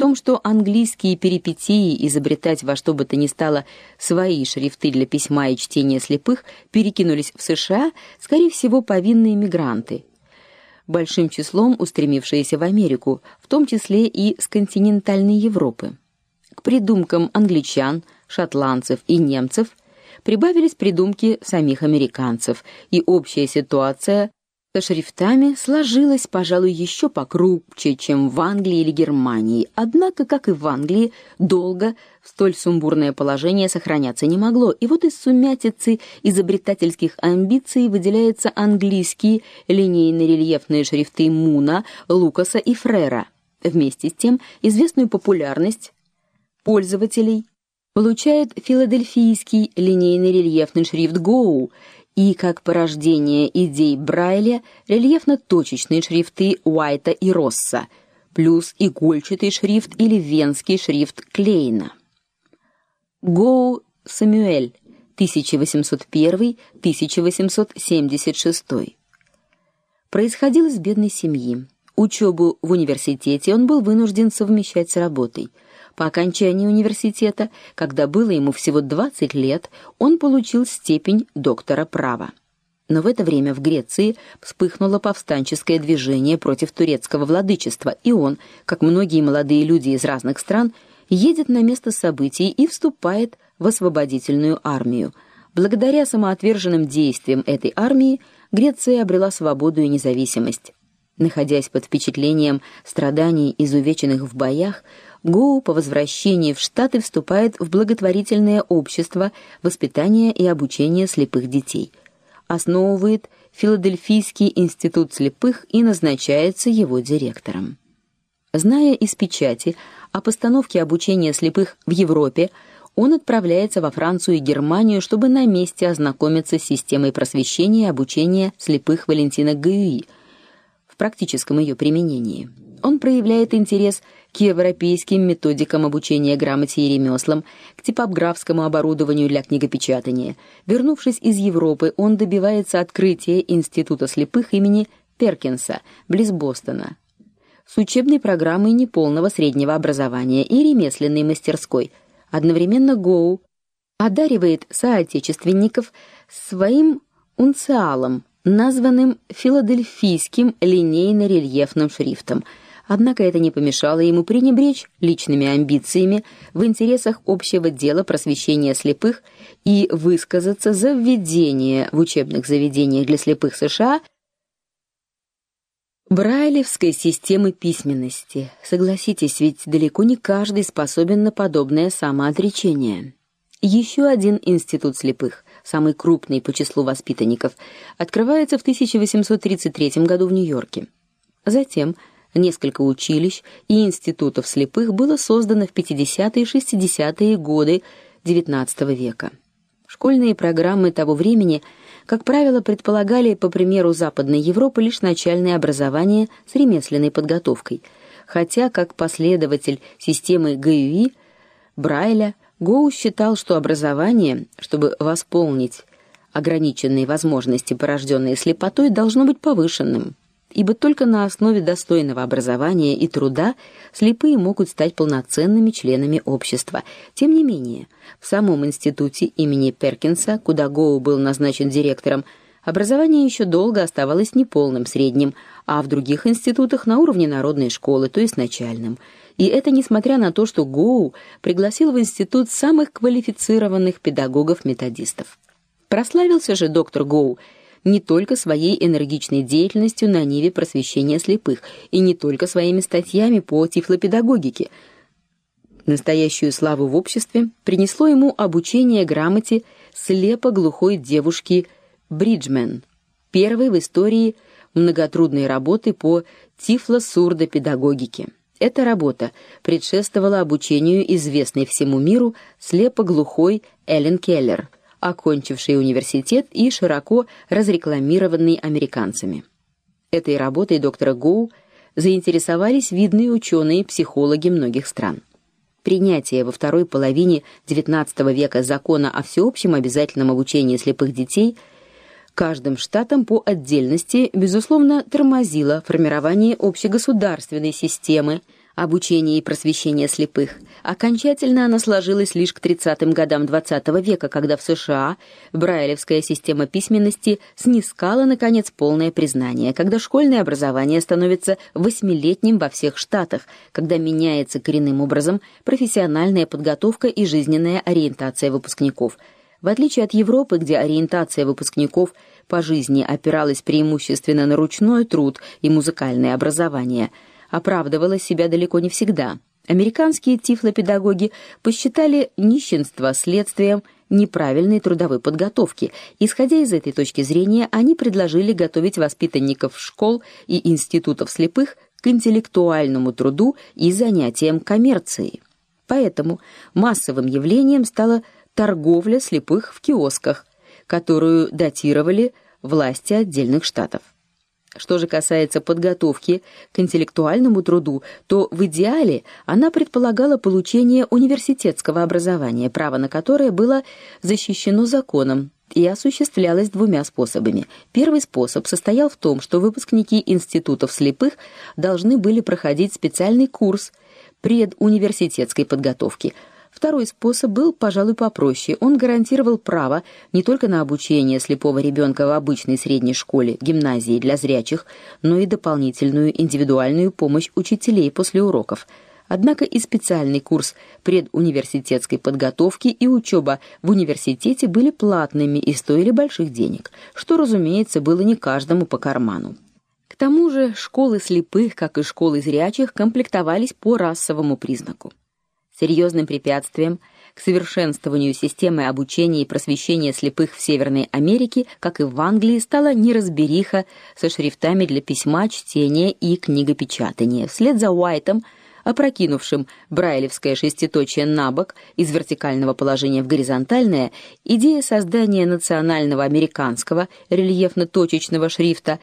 том, что английские перипетии изобретать во что бы то ни стало свои шрифты для письма и чтения слепых перекинулись в США, скорее всего, повинные мигранты, большим числом устремившиеся в Америку, в том числе и с континентальной Европы. К придумкам англичан, шотландцев и немцев прибавились придумки самих американцев, и общая ситуация со шрифтами сложилась, пожалуй, еще покрупче, чем в Англии или Германии. Однако, как и в Англии, долго в столь сумбурное положение сохраняться не могло. И вот из сумятицы изобретательских амбиций выделяются английские линейно-рельефные шрифты Муна, Лукаса и Фрера. Вместе с тем, известную популярность пользователей получает филадельфийский линейный рельефный шрифт Гоу и как порождение идей Брайля рельефно-точечные шрифты Уайта и Росса, плюс игольчатый шрифт или венский шрифт Клейна. Гоу Самюэль 1801-1876. Происходил из бедной семьи. Учебу в университете он был вынужден совмещать с работой – по окончании университета, когда было ему всего 20 лет, он получил степень доктора права. Но в это время в Греции вспыхнуло повстанческое движение против турецкого владычества, и он, как многие молодые люди из разных стран, едет на место событий и вступает в освободительную армию. Благодаря самоотверженным действиям этой армии Греция обрела свободу и независимость. Находясь под впечатлением страданий изувеченных в боях, Гоу по возвращении в Штаты вступает в благотворительное общество воспитания и обучения слепых детей. Основывает Филадельфийский институт слепых и назначается его директором. Зная из печати о постановке обучения слепых в Европе, он отправляется во Францию и Германию, чтобы на месте ознакомиться с системой просвещения и обучения слепых Валентина Гаюи практическом ее применении. Он проявляет интерес к европейским методикам обучения грамоте и ремеслам, к типографскому оборудованию для книгопечатания. Вернувшись из Европы, он добивается открытия Института слепых имени Перкинса близ Бостона с учебной программой неполного среднего образования и ремесленной мастерской. Одновременно Гоу одаривает соотечественников своим унциалом, названным филадельфийским линейно-рельефным шрифтом – Однако это не помешало ему пренебречь личными амбициями в интересах общего дела просвещения слепых и высказаться за введение в учебных заведениях для слепых США Брайлевской системы письменности. Согласитесь, ведь далеко не каждый способен на подобное самоотречение. Еще один институт слепых, самый крупный по числу воспитанников, открывается в 1833 году в Нью-Йорке. Затем Несколько училищ и институтов слепых было создано в 50-е и 60-е годы XIX века. Школьные программы того времени, как правило, предполагали, по примеру Западной Европы, лишь начальное образование с ремесленной подготовкой, хотя как последователь системы ГЮИ Брайля Гоу считал, что образование, чтобы восполнить ограниченные возможности, порожденные слепотой, должно быть повышенным ибо только на основе достойного образования и труда слепые могут стать полноценными членами общества. Тем не менее, в самом институте имени Перкинса, куда Гоу был назначен директором, образование еще долго оставалось неполным средним, а в других институтах на уровне народной школы, то есть начальным. И это несмотря на то, что Гоу пригласил в институт самых квалифицированных педагогов-методистов. Прославился же доктор Гоу не только своей энергичной деятельностью на ниве просвещения слепых и не только своими статьями по тифлопедагогике. Настоящую славу в обществе принесло ему обучение грамоте слепо-глухой девушки Бриджмен, первой в истории многотрудной работы по тифло-сурдопедагогике. Эта работа предшествовала обучению известной всему миру слепо-глухой Эллен Келлер – окончивший университет и широко разрекламированный американцами. Этой работой доктора Гоу заинтересовались видные ученые, психологи многих стран. Принятие во второй половине XIX века закона о всеобщем обязательном обучении слепых детей каждым штатом по отдельности безусловно тормозило формирование общегосударственной системы обучения и просвещения слепых. Окончательно она сложилась лишь к 30-м годам XX -го века, когда в США брайлевская система письменности снискала наконец полное признание, когда школьное образование становится восьмилетним во всех штатах, когда меняется коренным образом профессиональная подготовка и жизненная ориентация выпускников. В отличие от Европы, где ориентация выпускников по жизни опиралась преимущественно на ручной труд и музыкальное образование – оправдывала себя далеко не всегда. Американские тифлопедагоги посчитали нищенство следствием неправильной трудовой подготовки. Исходя из этой точки зрения, они предложили готовить воспитанников школ и институтов слепых к интеллектуальному труду и занятиям коммерцией. Поэтому массовым явлением стала торговля слепых в киосках, которую датировали власти отдельных штатов. Что же касается подготовки к интеллектуальному труду, то в идеале она предполагала получение университетского образования, право на которое было защищено законом и осуществлялось двумя способами. Первый способ состоял в том, что выпускники институтов слепых должны были проходить специальный курс предуниверситетской подготовки – Второй способ был, пожалуй, попроще. Он гарантировал право не только на обучение слепого ребенка в обычной средней школе, гимназии для зрячих, но и дополнительную индивидуальную помощь учителей после уроков. Однако и специальный курс предуниверситетской подготовки и учеба в университете были платными и стоили больших денег, что, разумеется, было не каждому по карману. К тому же, школы слепых, как и школы зрячих, комплектовались по расовому признаку. Серьезным препятствием к совершенствованию системы обучения и просвещения слепых в Северной Америке, как и в Англии, стала неразбериха со шрифтами для письма, чтения и книгопечатания. Вслед за Уайтом, опрокинувшим брайлевское шеститочие на бок из вертикального положения в горизонтальное, идея создания национального американского рельефно-точечного шрифта